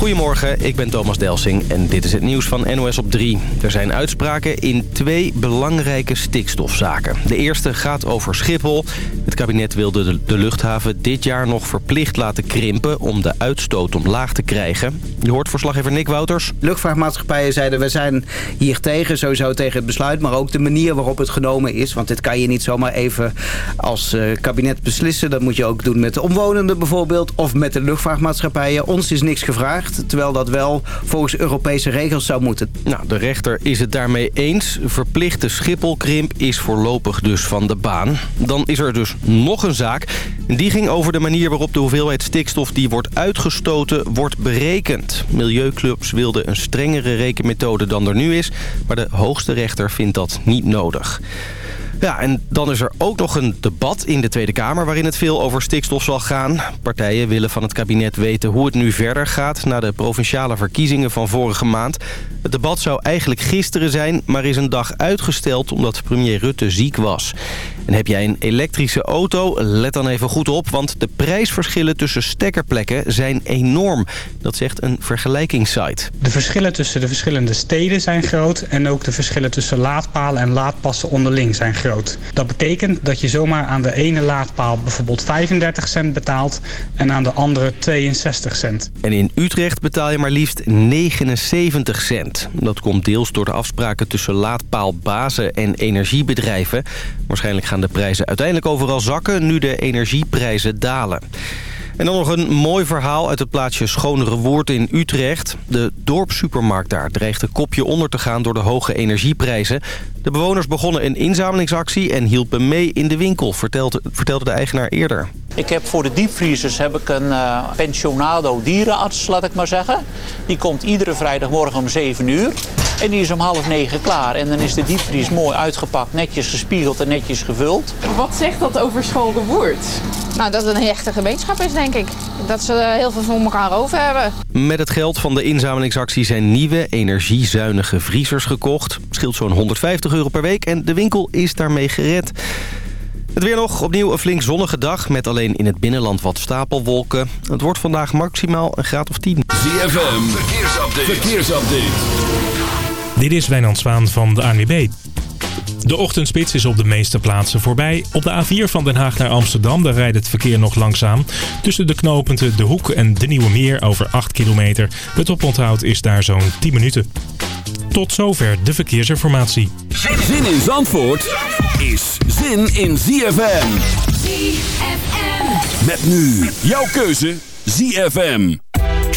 Goedemorgen, ik ben Thomas Delsing en dit is het nieuws van NOS op 3. Er zijn uitspraken in twee belangrijke stikstofzaken. De eerste gaat over Schiphol. Het kabinet wilde de, luchthaven dit jaar nog verplicht laten krimpen... om de uitstoot omlaag te krijgen. Je hoort verslaggever Nick Wouters. Luchtvaartmaatschappijen zeiden we zijn hier tegen, sowieso tegen het besluit... maar ook de manier waarop het genomen is. Want dit kan je niet zomaar even als uh, kabinet beslissen. Dat moet je ook doen met de omwonenden bijvoorbeeld... of met de luchtvaartmaatschappijen. Ons is niks gevraagd terwijl dat wel volgens Europese regels zou moeten. Nou, de rechter is het daarmee eens. Verplichte Schipholkrimp is voorlopig dus van de baan. Dan is er dus nog een zaak. Die ging over de manier waarop de hoeveelheid stikstof die wordt uitgestoten wordt berekend. Milieuclubs wilden een strengere rekenmethode dan er nu is, maar de hoogste rechter vindt dat niet nodig. Ja, en dan is er ook nog een debat in de Tweede Kamer... waarin het veel over stikstof zal gaan. Partijen willen van het kabinet weten hoe het nu verder gaat... na de provinciale verkiezingen van vorige maand. Het debat zou eigenlijk gisteren zijn, maar is een dag uitgesteld... omdat premier Rutte ziek was. En heb jij een elektrische auto? Let dan even goed op, want de prijsverschillen tussen stekkerplekken zijn enorm. Dat zegt een vergelijkingssite. De verschillen tussen de verschillende steden zijn groot... en ook de verschillen tussen laadpalen en laadpassen onderling zijn groot. Dat betekent dat je zomaar aan de ene laadpaal bijvoorbeeld 35 cent betaalt... en aan de andere 62 cent. En in Utrecht betaal je maar liefst 79 cent. Dat komt deels door de afspraken tussen laadpaalbazen en energiebedrijven. Waarschijnlijk gaan de prijzen uiteindelijk overal zakken... nu de energieprijzen dalen. En dan nog een mooi verhaal uit het plaatsje Schonere Woord in Utrecht. De dorpssupermarkt daar dreigt een kopje onder te gaan door de hoge energieprijzen. De bewoners begonnen een inzamelingsactie en hielpen mee in de winkel, vertelde, vertelde de eigenaar eerder. Ik heb voor de diepvriezers heb ik een uh, pensionado dierenarts, laat ik maar zeggen. Die komt iedere vrijdagmorgen om 7 uur. En die is om half negen klaar. En dan is de diepvries mooi uitgepakt, netjes gespiegeld en netjes gevuld. Wat zegt dat over Schalke Woerd? Nou, dat het een hechte gemeenschap is, denk ik. Dat ze heel veel voor elkaar over hebben. Met het geld van de inzamelingsactie zijn nieuwe, energiezuinige vriezers gekocht. Scheelt zo'n 150 euro per week en de winkel is daarmee gered. Het weer nog, opnieuw een flink zonnige dag... met alleen in het binnenland wat stapelwolken. Het wordt vandaag maximaal een graad of 10. ZFM, verkeersupdate. verkeersupdate. Dit is Wijnand Zwaan van de ANWB. De ochtendspits is op de meeste plaatsen voorbij. Op de A4 van Den Haag naar Amsterdam daar rijdt het verkeer nog langzaam. Tussen de knooppunten De Hoek en De Nieuwe Meer over 8 kilometer. Het oponthoud is daar zo'n 10 minuten. Tot zover de verkeersinformatie. Zin in Zandvoort is zin in ZFM. ZFM. Met nu jouw keuze ZFM.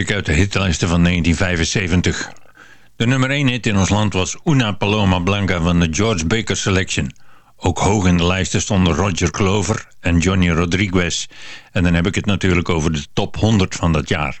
Ik uit de hitlijsten van 1975. De nummer 1 hit in ons land was Una Paloma Blanca van de George Baker Selection. Ook hoog in de lijsten stonden Roger Clover en Johnny Rodriguez. En dan heb ik het natuurlijk over de top 100 van dat jaar.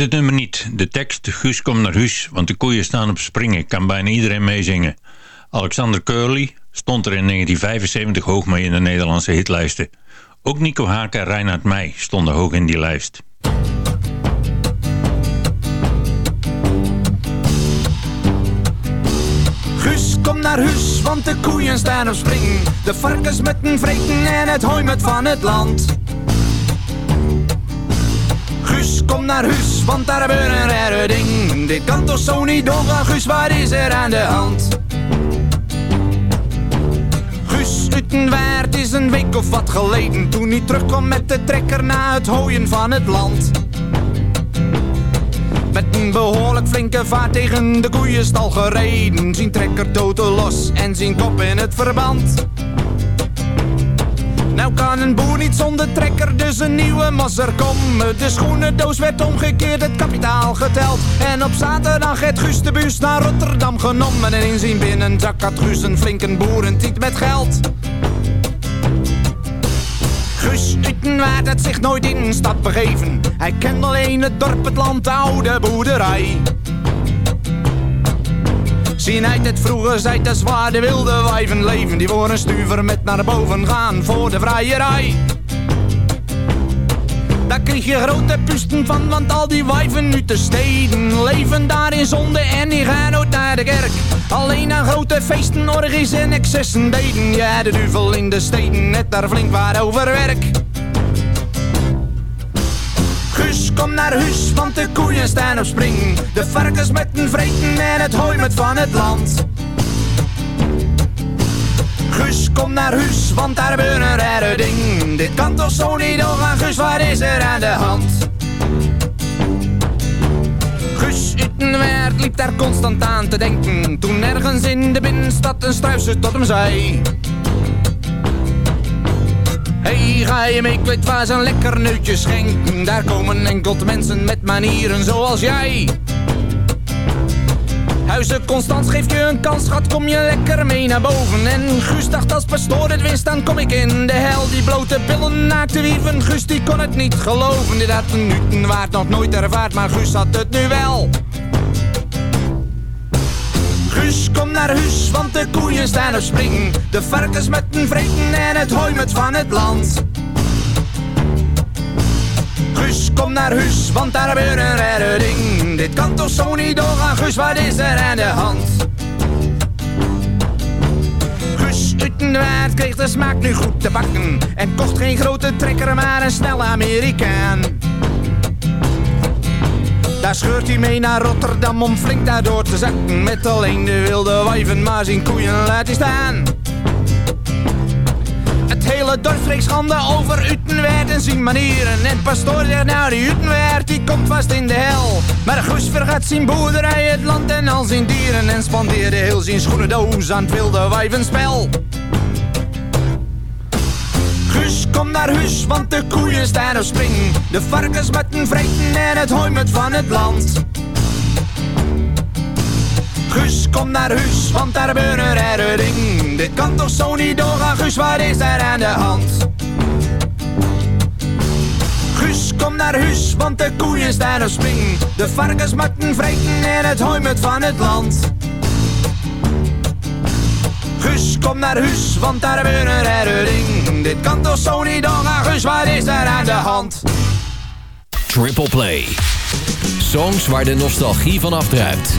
Het nummer niet? De tekst, Guus komt naar huis, want de koeien staan op springen. Kan bijna iedereen meezingen. Alexander Curly stond er in 1975 hoog mee in de Nederlandse hitlijsten. Ook Nico Haak en Reinhard Meij stonden hoog in die lijst. Guus, kom naar huis, want de koeien staan op spring. De varkens met een vreten en het hooi met van het land. Guus, kom naar huis, want daar gebeurt een rare ding. Dit kan toch zo niet doorgaan, Guus, wat is er aan de hand? Guus Utenwaard is een week of wat geleden Toen hij terugkwam met de trekker na het hooien van het land Met een behoorlijk flinke vaart tegen de koeienstal gereden Zien trekker toten los en zien kop in het verband nou kan een boer niet zonder trekker, dus een nieuwe masser komen. De schoenendoos werd omgekeerd, het kapitaal geteld. En op zaterdag het Guus de bus naar Rotterdam genomen. En in zijn binnenzak had Guus een flinke boerentiet met geld. Guus Utenwaard had zich nooit in een stad begeven. Hij kent alleen het dorp, het land, de oude boerderij. Zien uit het vroege zijt de zwaar de wilde wijven leven Die voor een stuver met naar boven gaan voor de vrijerij Daar kreeg je grote pusten van, want al die wijven nu te steden Leven daar in zonde en die gaan nooit naar de kerk. Alleen aan grote feesten, orgies en excessen deden. Ja, de duvel in de steden, net daar flink waar over werk Guus, kom naar huis, want de koeien staan op spring. De varkens met een vreten en het hooi met van het land. Guus, kom naar huis, want daar gebeurt een rare ding. Dit kan toch zo niet doorgaan, Guus, wat is er aan de hand? Guus Utenwaard liep daar constant aan te denken. Toen ergens in de binnenstad een struisje tot hem zei... Ga je mee, ik weet waar ze een lekker neutje schenken. Daar komen enkel mensen met manieren zoals jij. Huizen Constans geeft je een kans, schat, kom je lekker mee naar boven. En Guus dacht als pastoor het wist, dan kom ik in de hel. Die blote billen naakte wieven, Guus die kon het niet geloven. Dit had een waard nog nooit ervaard, maar Guus had het nu wel. Guus, kom naar huis, want de koeien staan op spring. De varkens met een vreten en het hooi met van het land. Guus, kom naar huis, want daar gebeurt een rare ding. Dit kan toch zo niet doorgaan, Guus, wat is er aan de hand? Guus Utenwaard kreeg de smaak nu goed te bakken. En kocht geen grote trekker, maar een snelle Amerikaan. Daar scheurt hij mee naar Rotterdam om flink daardoor te zakken. Met alleen de wilde wijven, maar zijn koeien laat hij staan. Het hele dorp spreekt schande over Utenwaard en zijn manieren. En pastoor zegt nou die Utenwaard die komt vast in de hel. Maar Guus vergat zijn boerderij, het land en al zijn dieren. En spandeerde heel zijn schoenendoos aan het wilde wijvenspel. Guus, kom naar huis, want de koeien staan op spring. De varkens met een vreten en het hooi met van het land. Guus, kom naar huis, want daar gebeurt een rare ding. Dit kan toch zo niet doorgaan, Guus, wat is er aan de hand? Guus, kom naar huis, want de koeien staan op spring. De varkens met een vreten en het hooi met van het land. Kom naar huis, want daar gebeurt een rare ding. Dit kan toch zo niet doorgaan, Guus, wat is er aan de hand? Triple Play. Songs waar de nostalgie van afdruipt.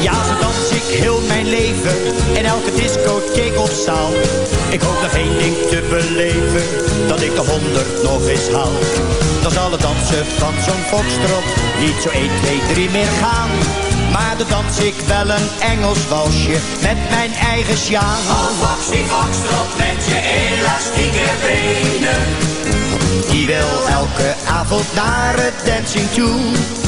Ja, zo dans ik heel mijn leven in elke discotheek of zaal. Ik hoop nog één ding te beleven, dat ik de honderd nog eens haal. Dan zal het dansen van zo'n foxtrot niet zo 1, 2, 3 meer gaan. Maar dan dans ik wel een Engels walsje met mijn eigen sjaal. Oh, foxy foxtrot met je elastieke benen. Die wil elke avond naar het dancing toe.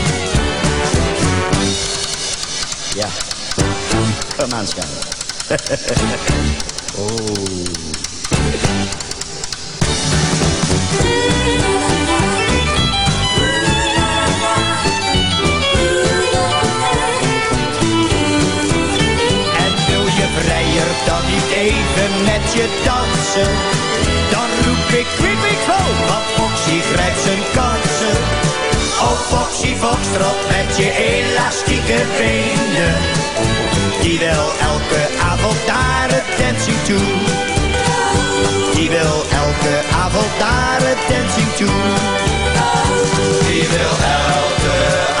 Ja. Kom aan, schat. oh. En wil je vrijer dan niet even met je dansen? Dan roep ik kwik, kwik, ho, want Foxy grijpt zijn kansen. Oh Foxy Foxtrot met je elastieke benen. Die wil elke avond het dancing toe. Die wil elke avond het dancing toe. Die wil elke avond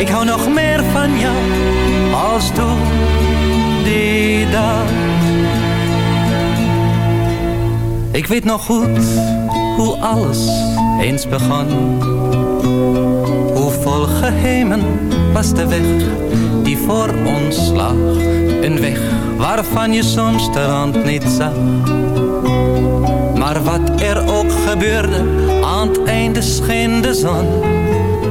Ik hou nog meer van jou als toen die dag. Ik weet nog goed hoe alles eens begon. Hoe vol geheimen was de weg die voor ons lag. Een weg waarvan je soms de rand niet zag. Maar wat er ook gebeurde, aan het einde scheen de zon.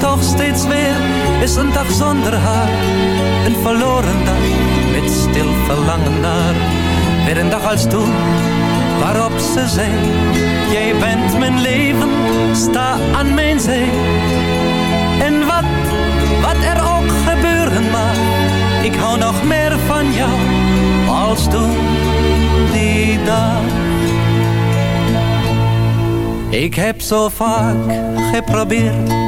Toch steeds weer is een dag zonder haar. Een verloren dag met stil verlangen naar. Weer een dag als toen waarop ze zei. Jij bent mijn leven, sta aan mijn zij. En wat, wat er ook gebeuren mag. Ik hou nog meer van jou als toen die dag. Ik heb zo vaak geprobeerd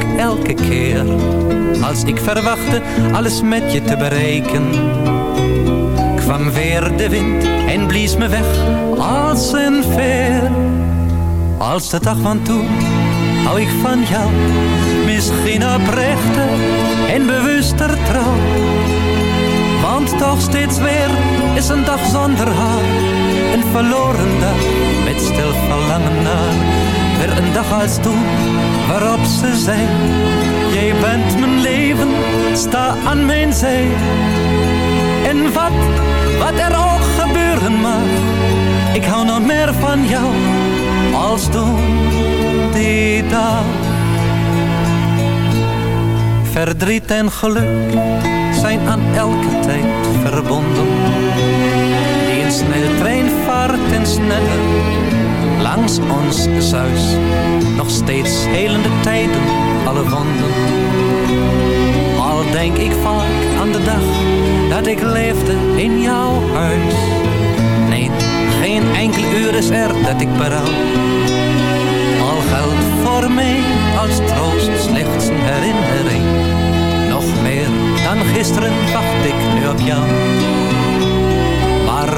elke keer Als ik verwachtte alles met je te bereiken Kwam weer de wind en blies me weg als een veer Als de dag van toen hou ik van jou Misschien oprechter en bewuster trouw want toch steeds weer is een dag zonder haar. Een verloren dag met stil verlangen naar. Weer een dag als toen waarop ze zei. Jij bent mijn leven, sta aan mijn zij. En wat, wat er ook gebeuren mag. Ik hou nog meer van jou als toen die dag. Verdriet en geluk zijn aan elke tijd verbonden. Die een snelle trein vaart en sneller langs ons zuis. Nog steeds helende tijden, alle wonden. Al denk ik vaak aan de dag dat ik leefde in jouw huis. Nee, geen enkel uur is er dat ik berouw. Al geldt voor mij als troost slechts een herinnering. Nog meer dan gisteren wacht ik nu op jou.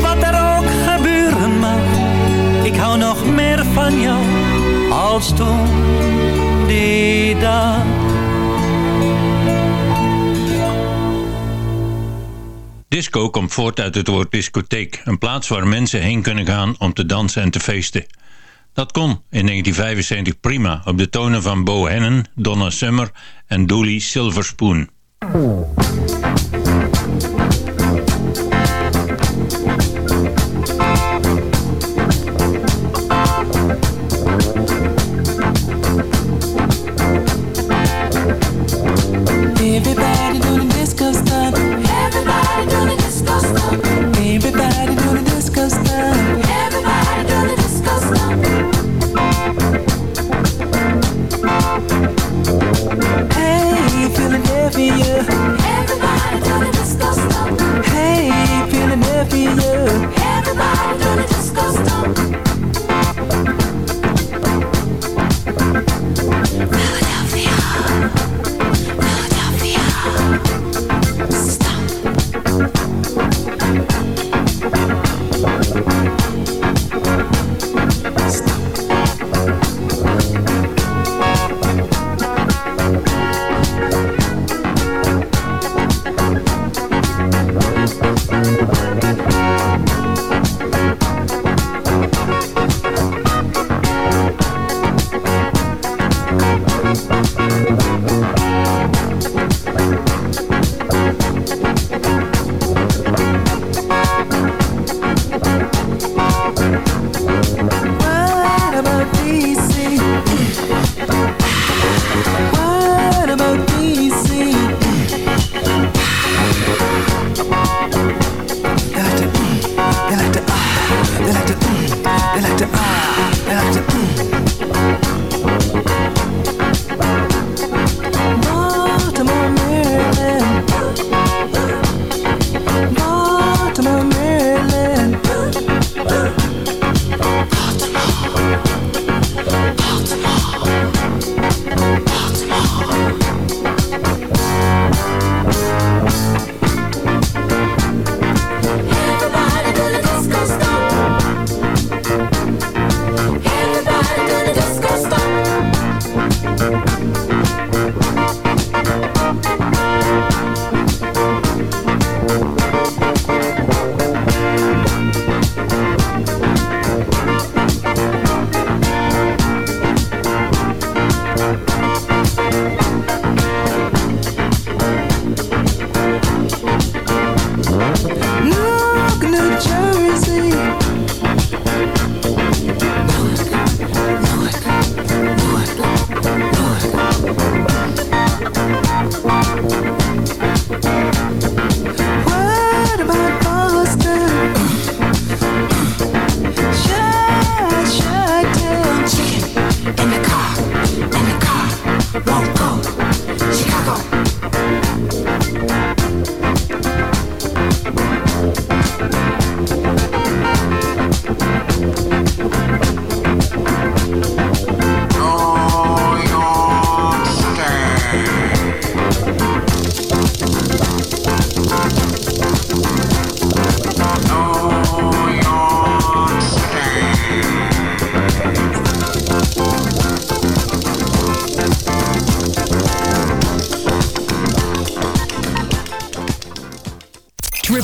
Wat, er ook gebeuren mag. Ik hou nog meer van jou als toen die dag. Disco komt voort uit het woord discotheek, een plaats waar mensen heen kunnen gaan om te dansen en te feesten. Dat kon in 1975 prima op de tonen van Bo Hennen, Donna Summer en Dooley Silverspoon. Everybody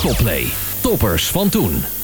Triple. Toppers van toen.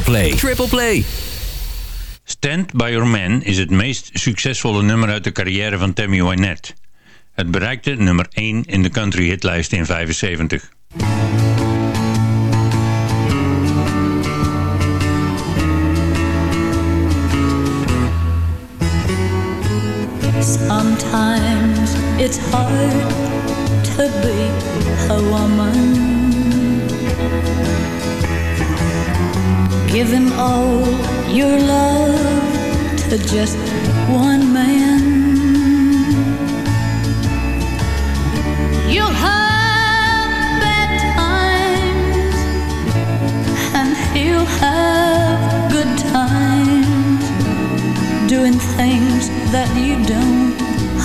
Triple Play. Stand By Your Man is het meest succesvolle nummer uit de carrière van Tammy Wynette. Het bereikte nummer 1 in de country hitlijst in 75.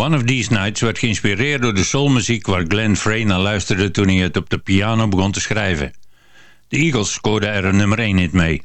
One of These Nights werd geïnspireerd door de soulmuziek waar Glenn Frey naar luisterde toen hij het op de piano begon te schrijven. De Eagles scoorden er een nummer 1 in mee.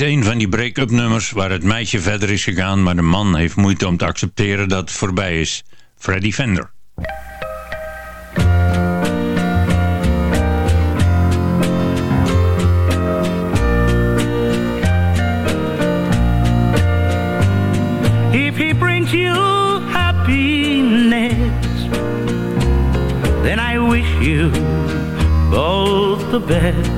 Is een van die break-up nummers waar het meisje verder is gegaan, maar de man heeft moeite om te accepteren dat het voorbij is. Freddy Fender. If he brings you happiness, then I wish you both the best.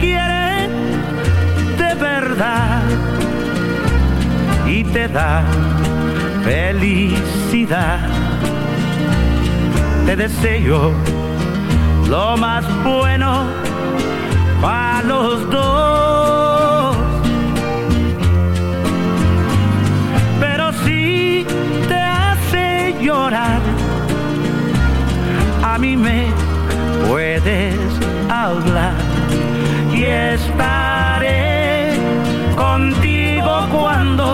Quiere de verdad y te da felicidad, te deseo lo más bueno para los dos. Pero si te hace llorar, a mí me puedes hablar estaré contigo cuando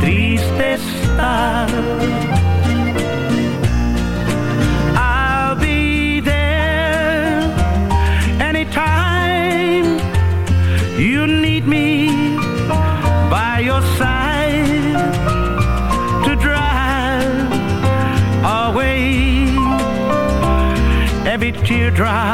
triste estás. I'll be there anytime you need me by your side to drive away every teardrop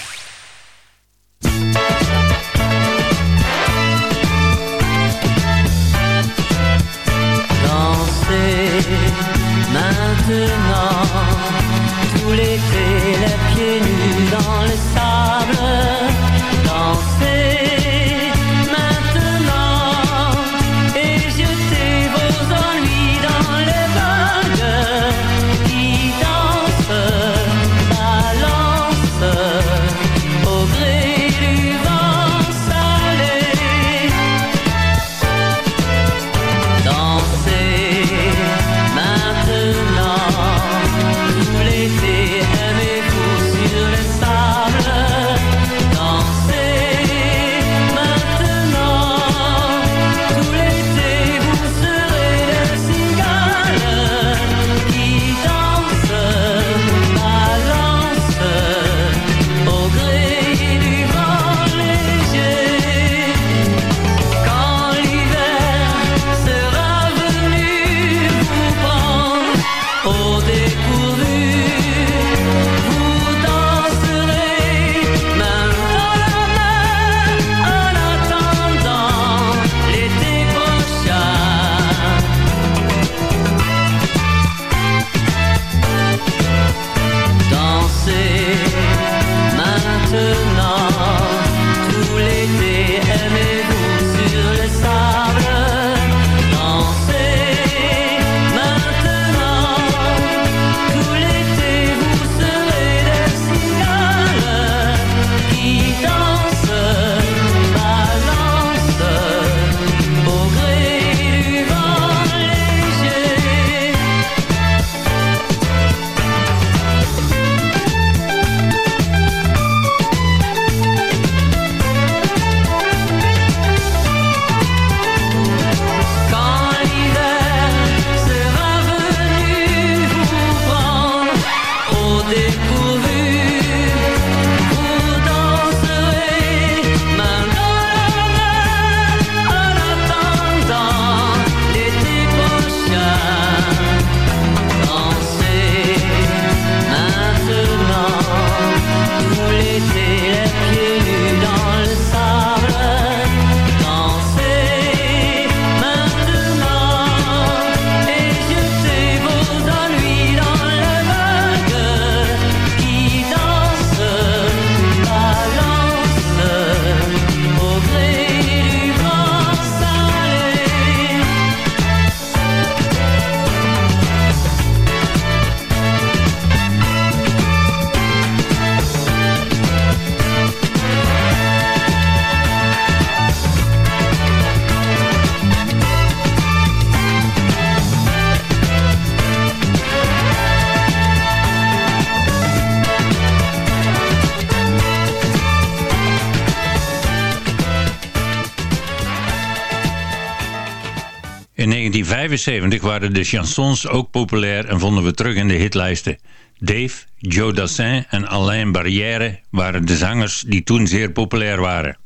1975 waren de chansons ook populair en vonden we terug in de hitlijsten. Dave, Joe Dassin en Alain Barrière waren de zangers die toen zeer populair waren.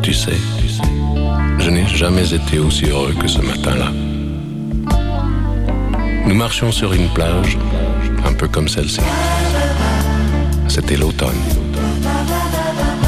Tu sais, je n'ai jamais été aussi heureux que ce matin-là. Nous marchions sur une plage, un peu comme celle-ci. C'était l'automne.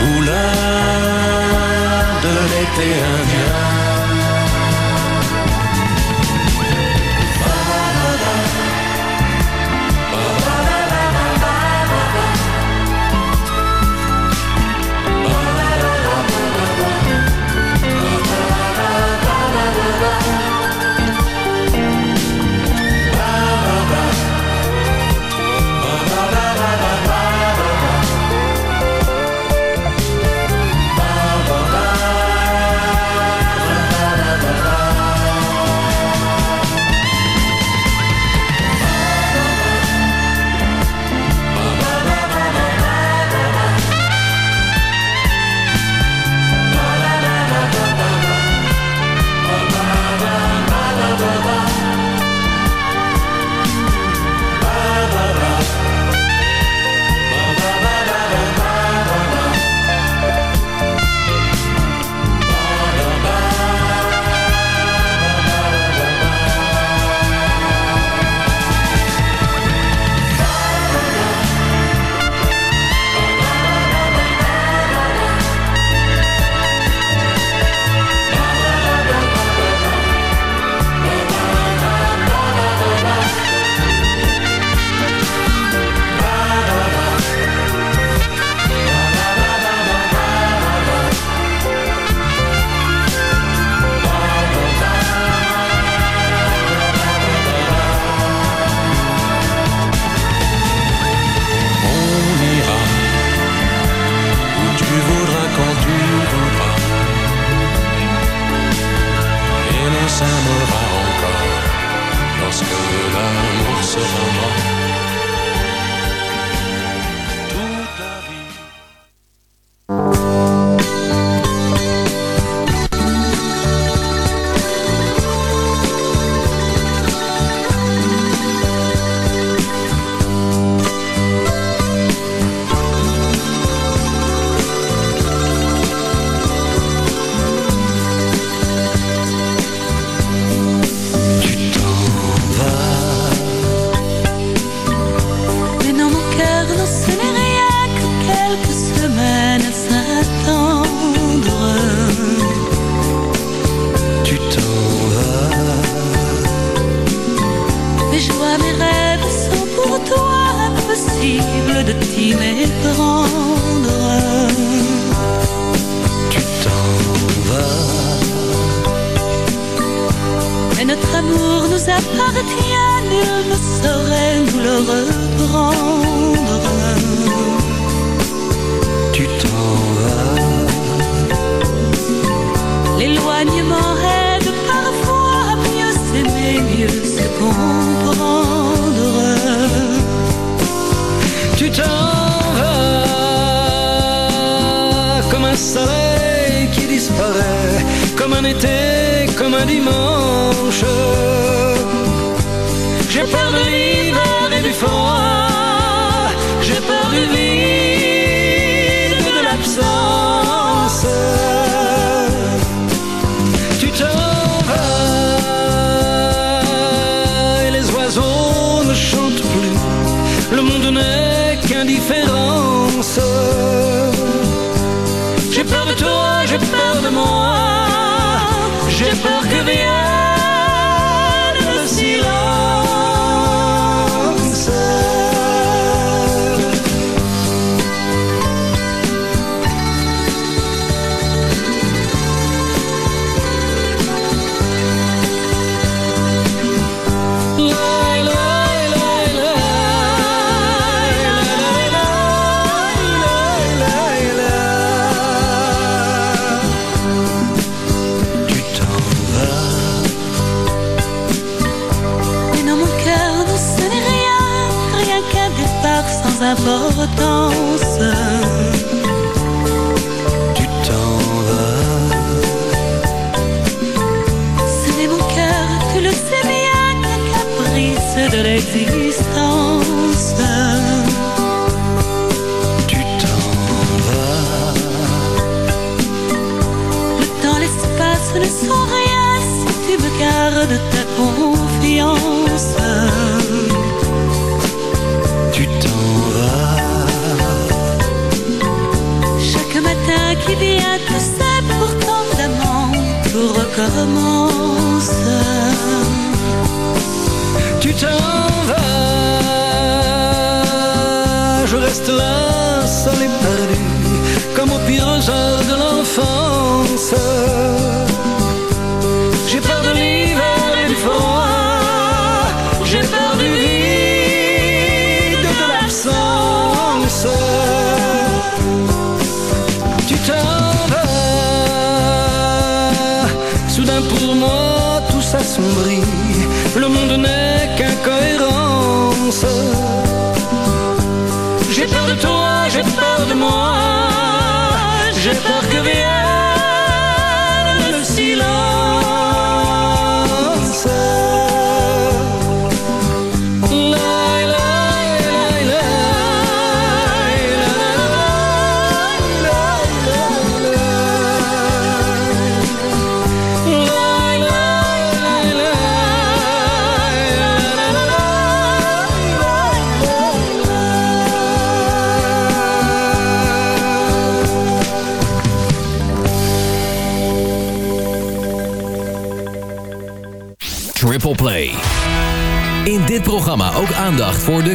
Aux couleurs de l'été indien.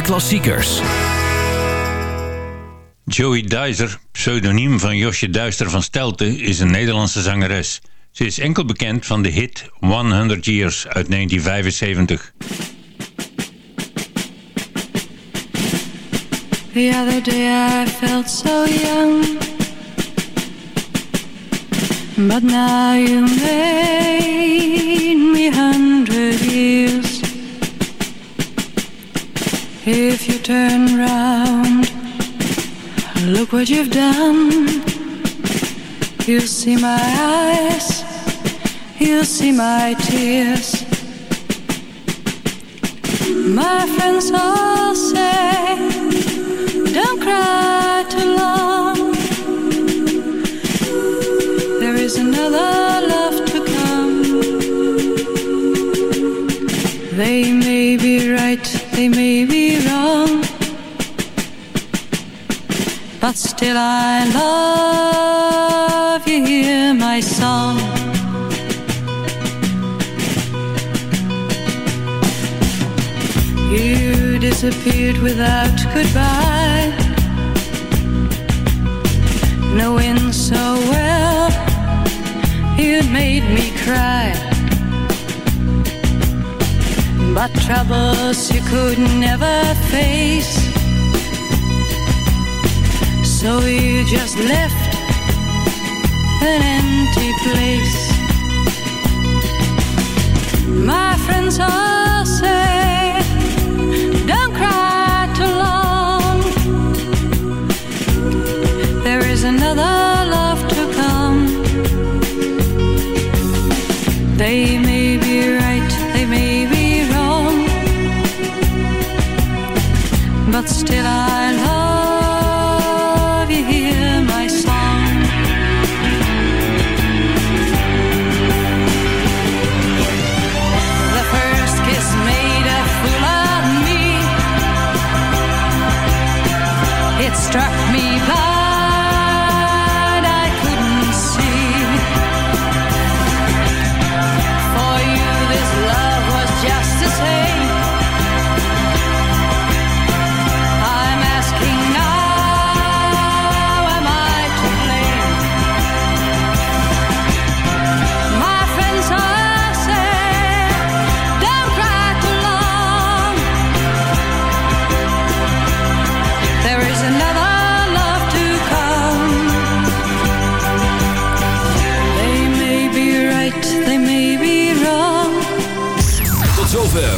Klassiekers. Joey Dizer, pseudoniem van Josje Duister van Stelten, is een Nederlandse zangeres. Ze is enkel bekend van de hit 100 Years uit 1975. The other day I felt so young. But now you made me hundred years. If you turn round, look what you've done. You'll see my eyes, you'll see my tears. My friends all say, don't cry too long. There is another love to come. They may be right, they may be But still I love you, hear my song. You disappeared without goodbye. Knowing so well You'd made me cry. But troubles you could never face. So you just left an empty place. My friends all say Don't cry.